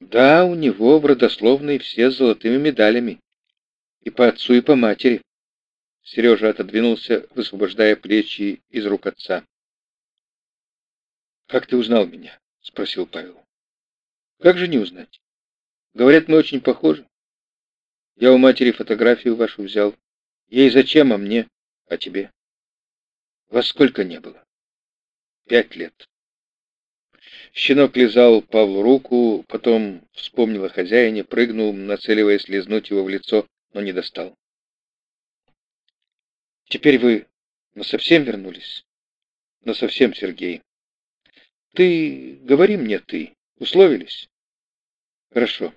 Да, у него в родословной все с золотыми медалями. И по отцу, и по матери. Сережа отодвинулся, высвобождая плечи из рук отца. «Как ты узнал меня?» — спросил Павел. «Как же не узнать? Говорят, мы очень похожи. Я у матери фотографию вашу взял. Ей зачем, а мне, а тебе? Вас сколько не было? Пять лет. Щенок лизал Павлу руку, потом вспомнил о хозяине, прыгнул, нацеливаясь лизнуть его в лицо, но не достал. Теперь вы насовсем вернулись? Насовсем, Сергей. Ты говори мне ты. Условились? Хорошо.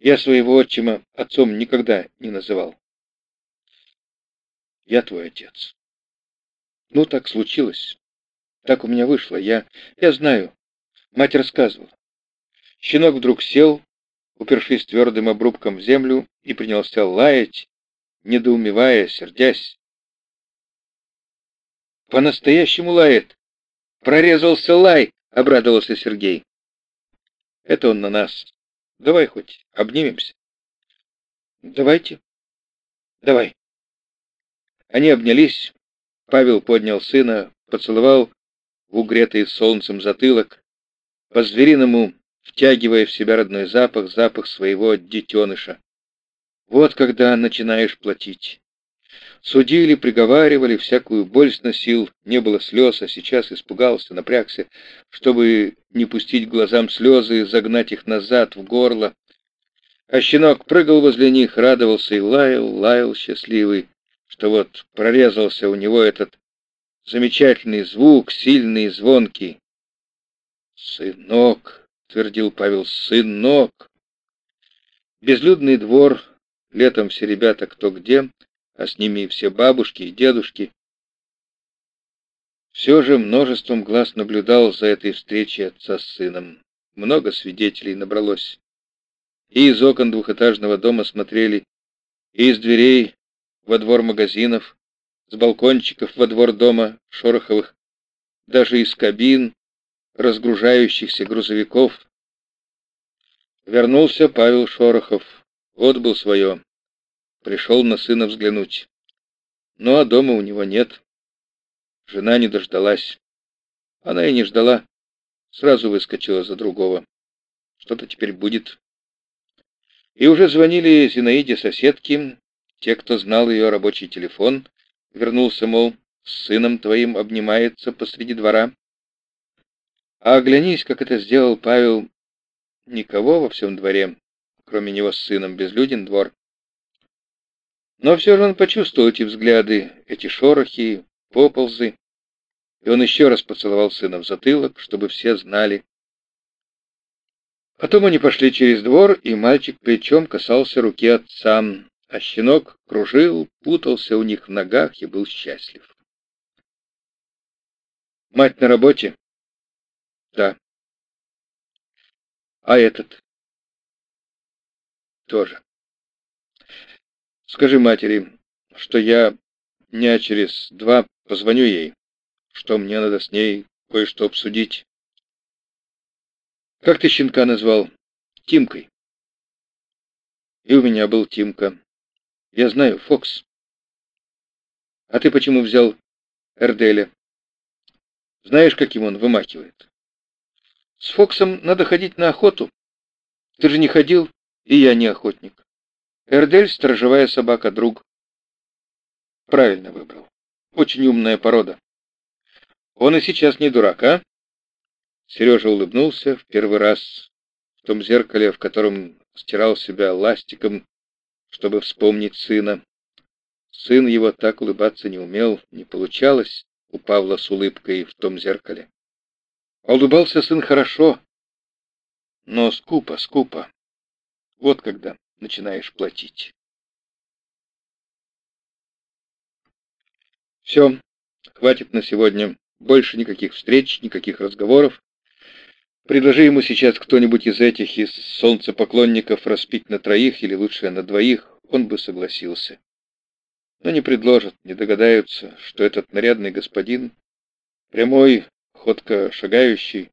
Я своего отчима отцом никогда не называл. Я твой отец. Ну, так случилось. Так у меня вышло. Я... Я знаю. Мать рассказывала. Щенок вдруг сел, упершись твердым обрубком в землю, и принялся лаять, недоумевая, сердясь. «По-настоящему лает! Прорезался лай!» — обрадовался Сергей. «Это он на нас. Давай хоть обнимемся». «Давайте. Давай». Они обнялись. Павел поднял сына, поцеловал в угретый солнцем затылок, по-звериному втягивая в себя родной запах, запах своего детеныша. Вот когда начинаешь платить. Судили, приговаривали, всякую боль сносил, не было слез, а сейчас испугался, напрягся, чтобы не пустить глазам слезы, загнать их назад в горло. А щенок прыгал возле них, радовался и лаял, лаял счастливый, что вот прорезался у него этот замечательный звук, сильный и звонкий. «Сынок», — твердил Павел, — «сынок». Безлюдный двор, Летом все ребята кто где, а с ними и все бабушки и дедушки. Все же множеством глаз наблюдал за этой встречей отца с сыном. Много свидетелей набралось. И из окон двухэтажного дома смотрели, и из дверей во двор магазинов, с балкончиков во двор дома Шороховых, даже из кабин разгружающихся грузовиков. Вернулся Павел Шорохов, отбыл свое. Пришел на сына взглянуть. Ну, а дома у него нет. Жена не дождалась. Она и не ждала. Сразу выскочила за другого. Что-то теперь будет. И уже звонили Зинаиде соседки, те, кто знал ее рабочий телефон, вернулся, мол, с сыном твоим обнимается посреди двора. А оглянись, как это сделал Павел, никого во всем дворе, кроме него с сыном, безлюден двор. Но все же он почувствовал эти взгляды, эти шорохи, поползы, и он еще раз поцеловал сына в затылок, чтобы все знали. Потом они пошли через двор, и мальчик плечом касался руки отца, а щенок кружил, путался у них в ногах и был счастлив. «Мать на работе?» «Да». «А этот?» «Тоже». Скажи матери, что я дня через два позвоню ей, что мне надо с ней кое-что обсудить. Как ты щенка назвал? Тимкой. И у меня был Тимка. Я знаю, Фокс. А ты почему взял Эрделя? Знаешь, каким он вымахивает? С Фоксом надо ходить на охоту. Ты же не ходил, и я не охотник. Эрдель — сторожевая собака, друг. Правильно выбрал. Очень умная порода. Он и сейчас не дурак, а? Сережа улыбнулся в первый раз в том зеркале, в котором стирал себя ластиком, чтобы вспомнить сына. Сын его так улыбаться не умел, не получалось у Павла с улыбкой в том зеркале. Улыбался сын хорошо, но скупо, скупо. Вот когда начинаешь платить. Все, хватит на сегодня. Больше никаких встреч, никаких разговоров. Предложи ему сейчас кто-нибудь из этих, из солнцепоклонников, распить на троих или лучше на двоих, он бы согласился. Но не предложат, не догадаются, что этот нарядный господин, прямой, ходко шагающий,